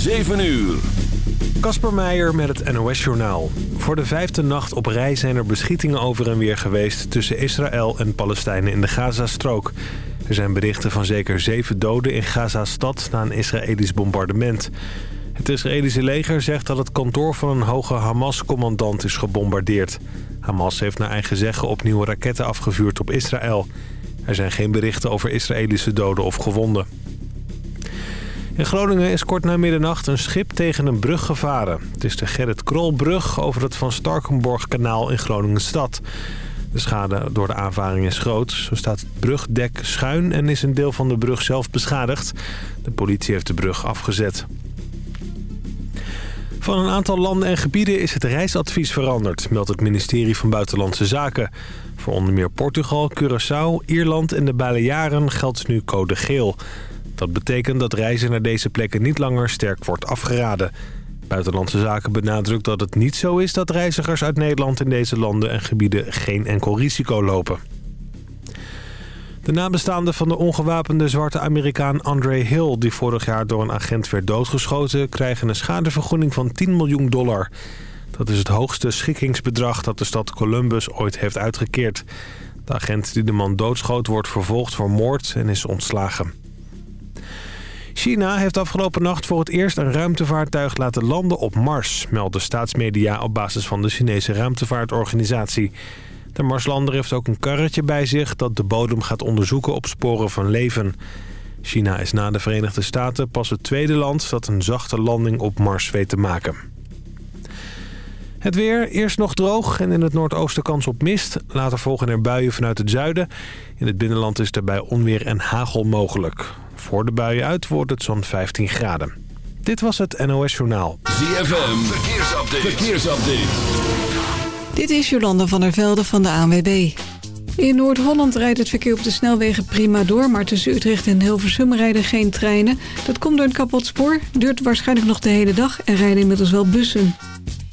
7 uur. Kasper Meijer met het NOS-journaal. Voor de vijfde nacht op rij zijn er beschietingen over en weer geweest... tussen Israël en Palestijnen in de Gazastrook. Er zijn berichten van zeker zeven doden in Gaza-stad na een Israëlisch bombardement. Het Israëlische leger zegt dat het kantoor van een hoge Hamas-commandant is gebombardeerd. Hamas heeft naar eigen zeggen opnieuw raketten afgevuurd op Israël. Er zijn geen berichten over Israëlische doden of gewonden. In Groningen is kort na middernacht een schip tegen een brug gevaren. Het is de Gerrit Krolbrug over het Van Starkenborg-kanaal in Groningen-stad. De schade door de aanvaring is groot. Zo staat het brugdek schuin en is een deel van de brug zelf beschadigd. De politie heeft de brug afgezet. Van een aantal landen en gebieden is het reisadvies veranderd, meldt het ministerie van Buitenlandse Zaken. Voor onder meer Portugal, Curaçao, Ierland en de Balearen geldt nu code geel. Dat betekent dat reizen naar deze plekken niet langer sterk wordt afgeraden. Buitenlandse Zaken benadrukt dat het niet zo is dat reizigers uit Nederland in deze landen en gebieden geen enkel risico lopen. De nabestaanden van de ongewapende zwarte Amerikaan Andre Hill... die vorig jaar door een agent werd doodgeschoten... krijgen een schadevergoeding van 10 miljoen dollar. Dat is het hoogste schikkingsbedrag dat de stad Columbus ooit heeft uitgekeerd. De agent die de man doodschoot wordt vervolgd voor moord en is ontslagen. China heeft afgelopen nacht voor het eerst een ruimtevaartuig laten landen op Mars... melden staatsmedia op basis van de Chinese ruimtevaartorganisatie. De Marslander heeft ook een karretje bij zich dat de bodem gaat onderzoeken op sporen van leven. China is na de Verenigde Staten pas het tweede land dat een zachte landing op Mars weet te maken. Het weer, eerst nog droog en in het noordoosten kans op mist. Later volgen er buien vanuit het zuiden. In het binnenland is daarbij onweer en hagel mogelijk. Voor de buien uit wordt het zo'n 15 graden. Dit was het NOS Journaal. ZFM, verkeersupdate. verkeersupdate. Dit is Jolanda van der Velde van de ANWB. In Noord-Holland rijdt het verkeer op de snelwegen prima door... maar tussen Utrecht en Hilversum rijden geen treinen. Dat komt door een kapot spoor, duurt waarschijnlijk nog de hele dag... en rijden inmiddels wel bussen.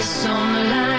on the line.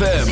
ZFM.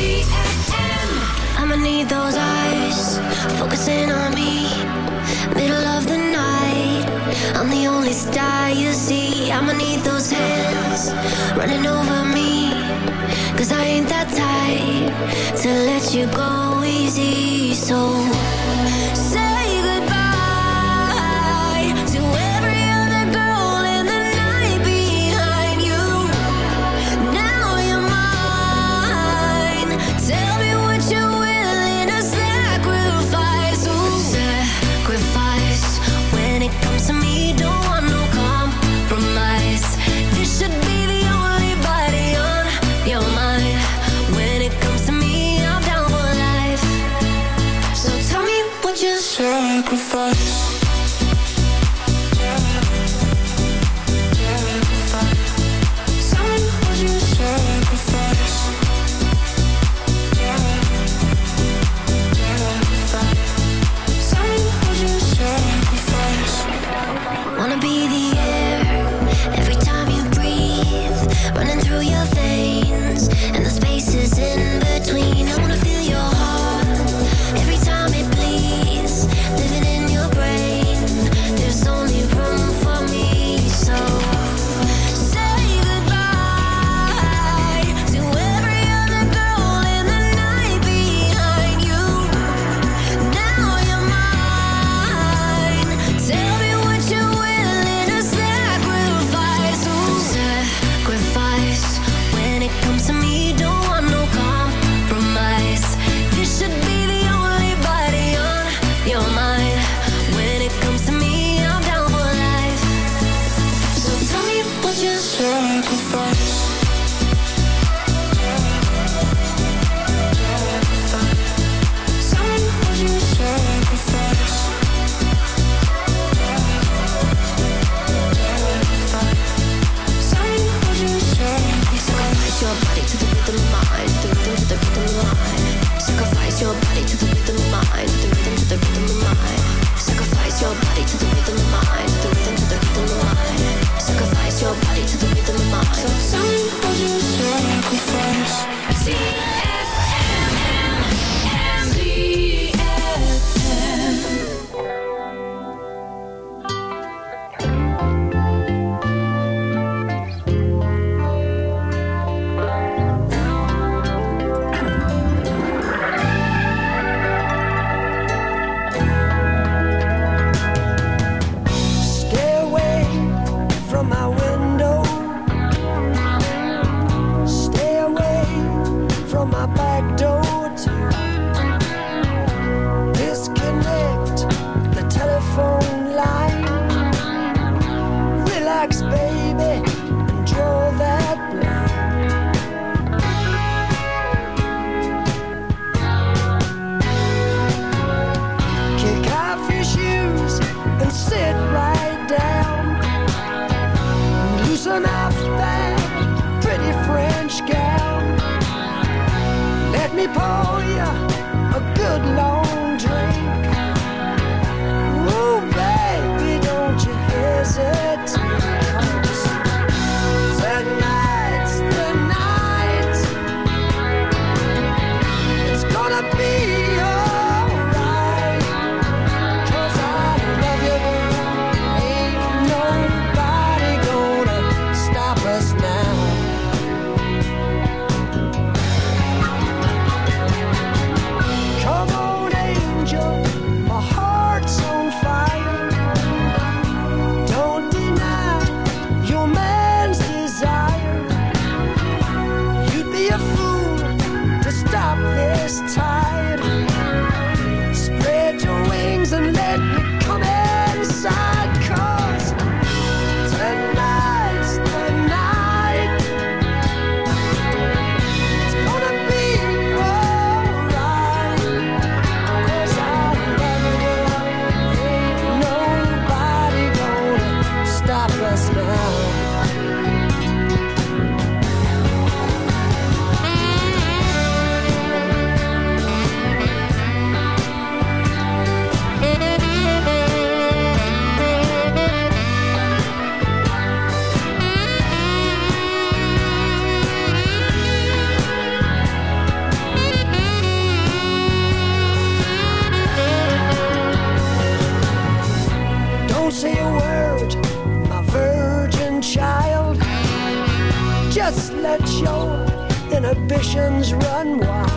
Inhibitions run wild.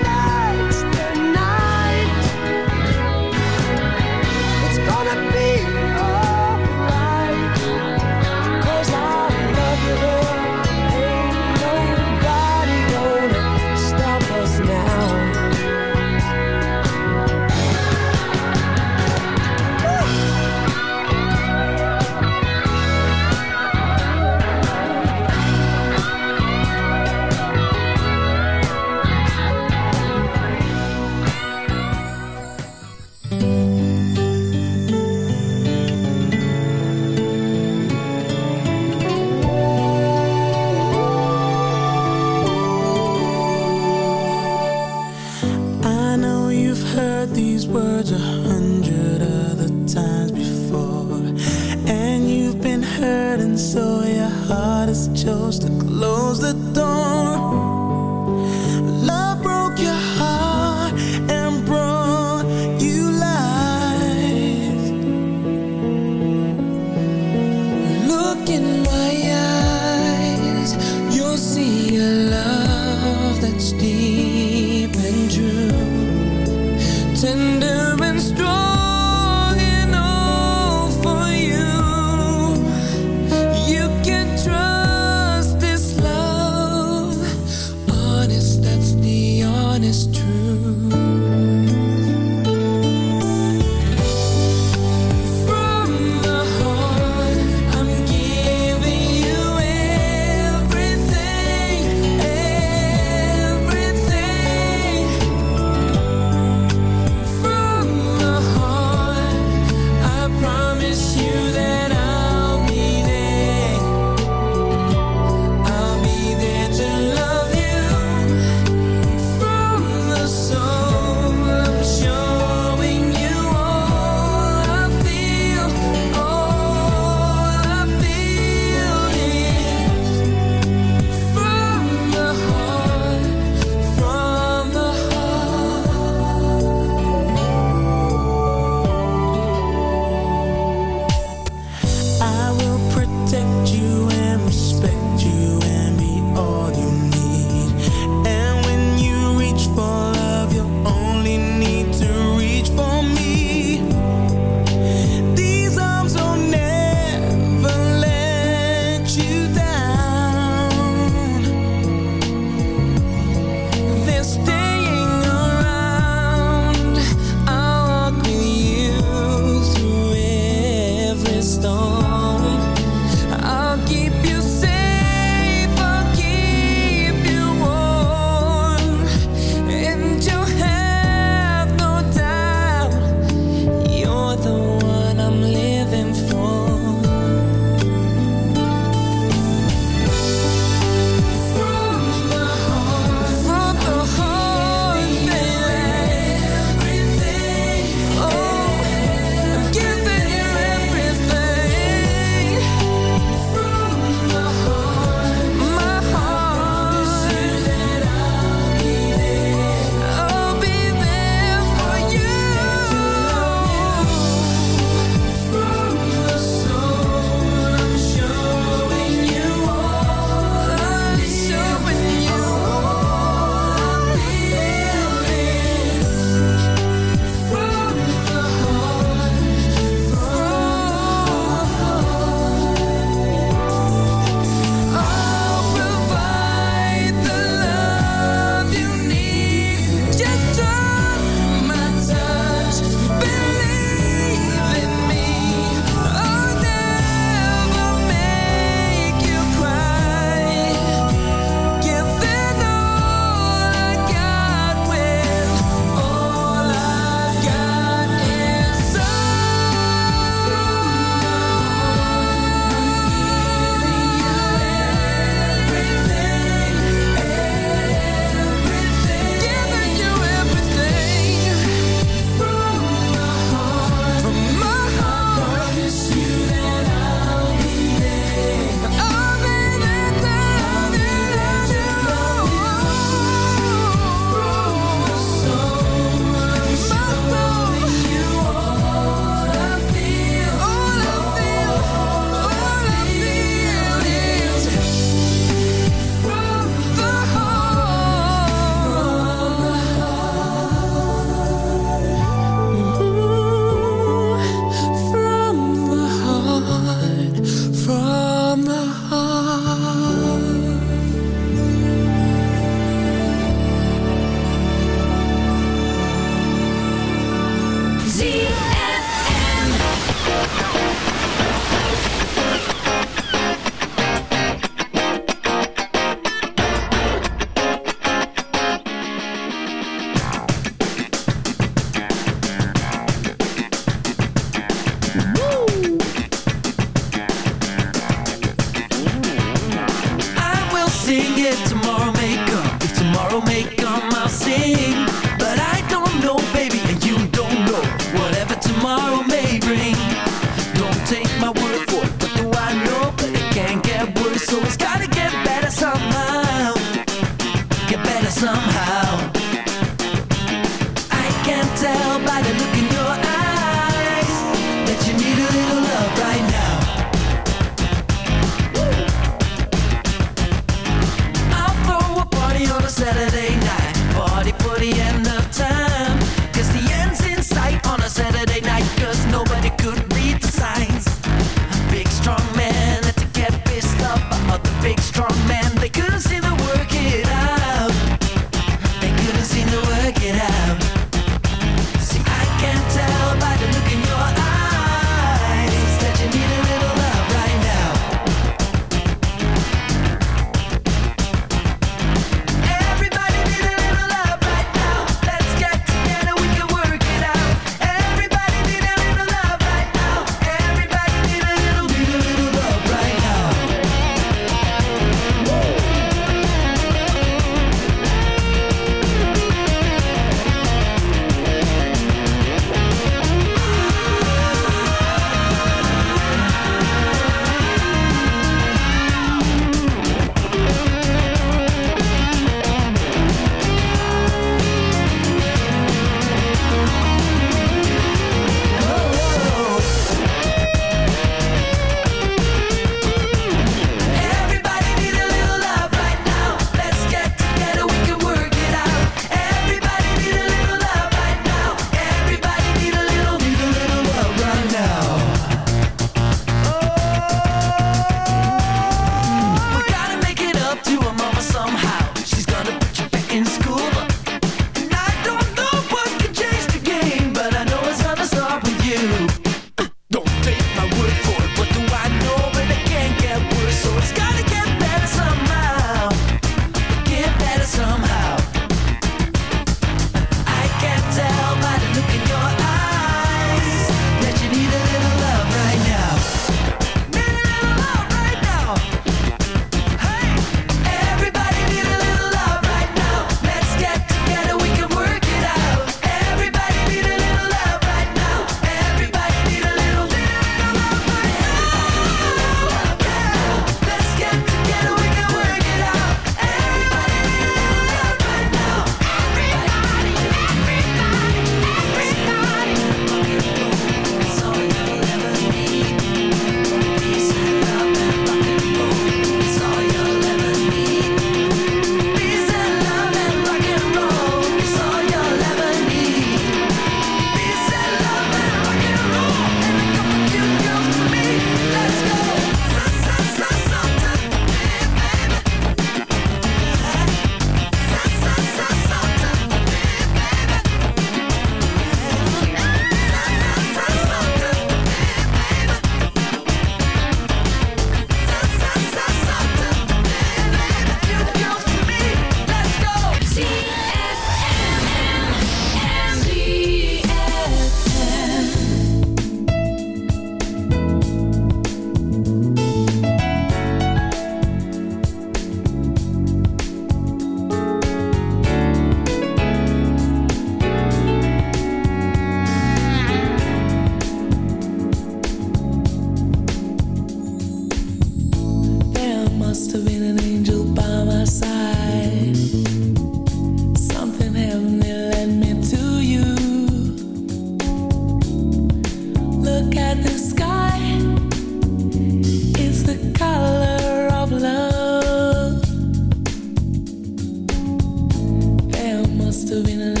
to be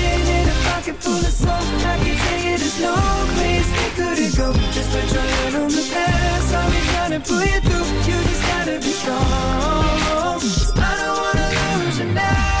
pocket full of soul I can tell you there's no place we couldn't go. Just put your hand on the past. I'll be trying to pull you through. You just gotta be strong. I don't wanna lose you now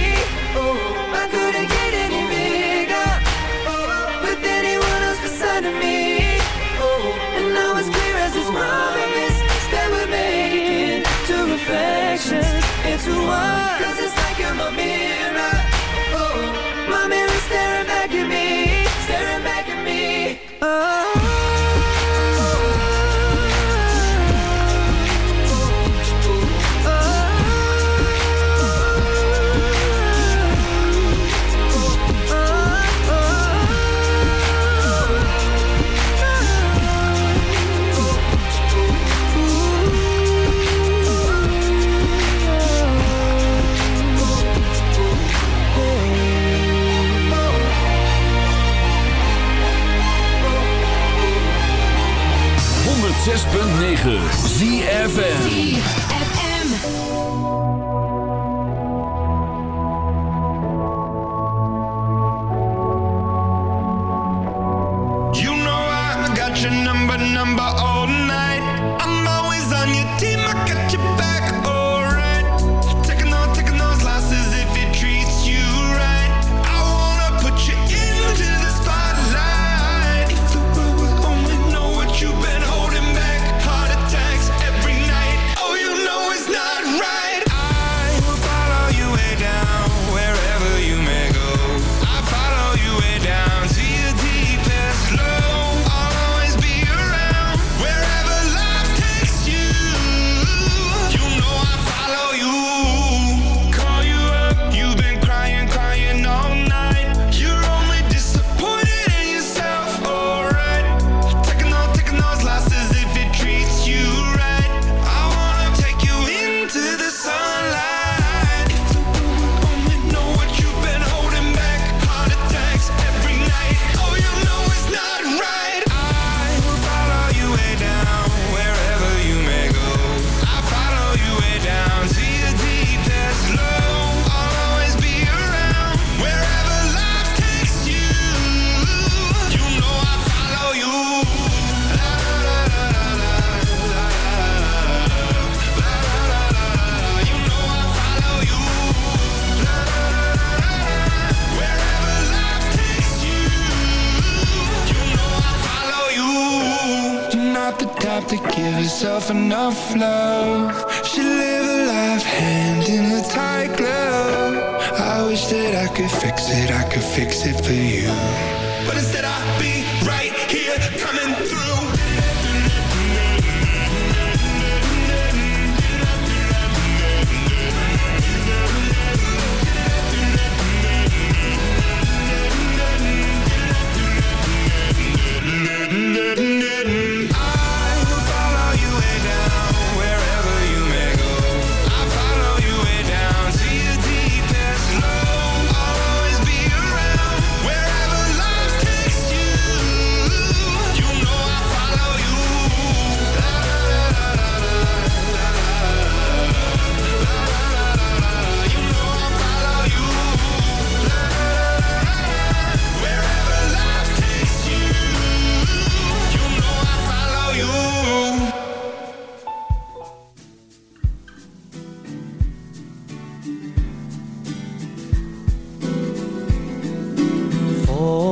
mirror ZFN